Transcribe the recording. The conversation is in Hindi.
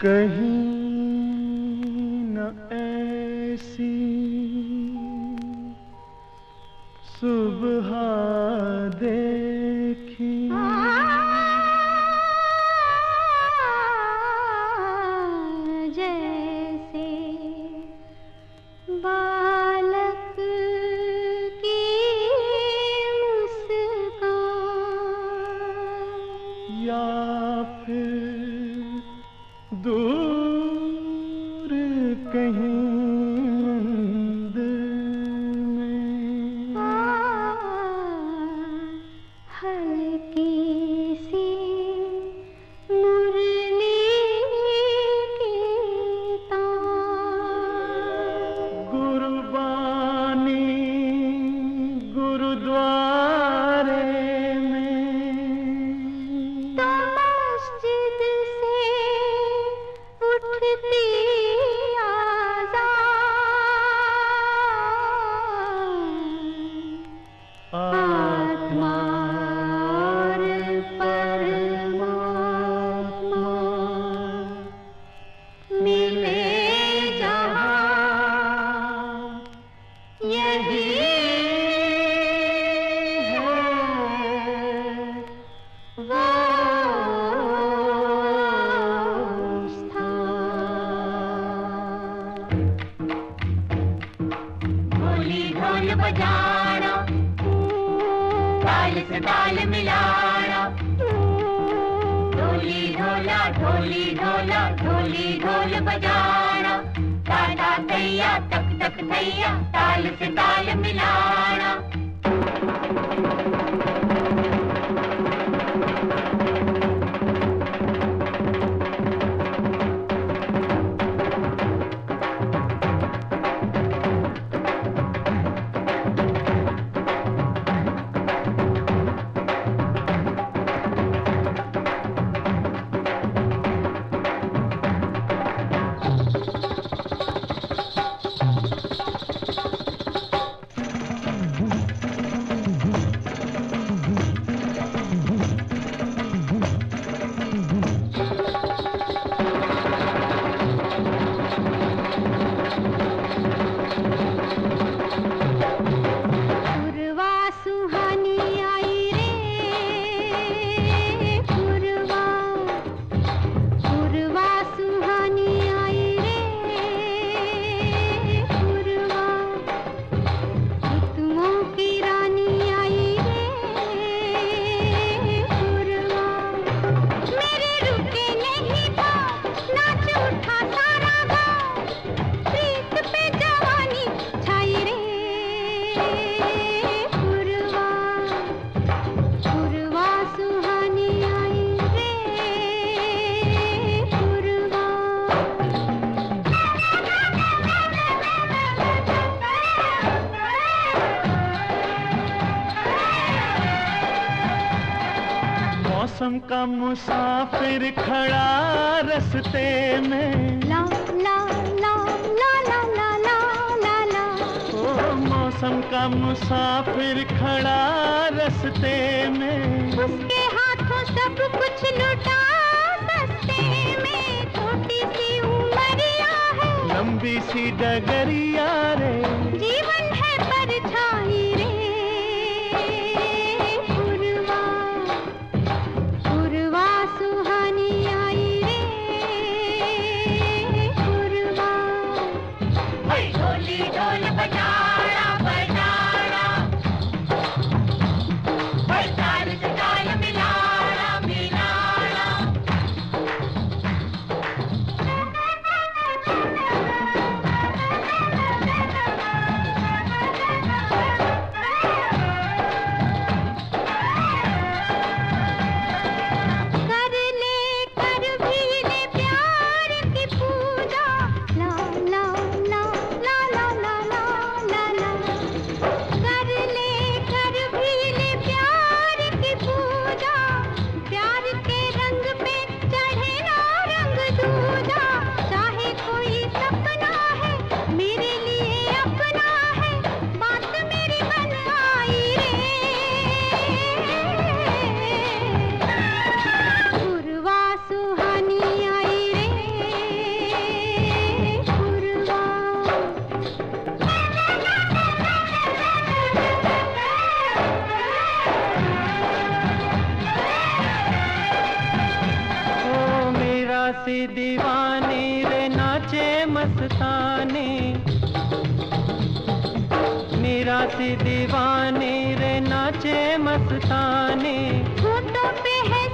कहीं न ऐसी बजाना। ताल से ताल मिलाना। ढोली ढोला ढोली ढोला, ढोली ढोल बजाना। टाटा तैया, तक तक तैया, ताल से ताल मिलाना। मौसम का मुसाफिर खड़ा रस्ते में। ला ला ला ला ला ला ला ला ला। ओ मौसम का मुसाफिर खड़ा रस्ते में। उसके हाथों सब कुछ लुटा सस्ते में। छोटी सी उमरिया है। लंबी सी डगरिया रे। सी दीवानी रे नाचे मस्ताने। मीरा सी रे नाचे मस्ताने। होठों पे है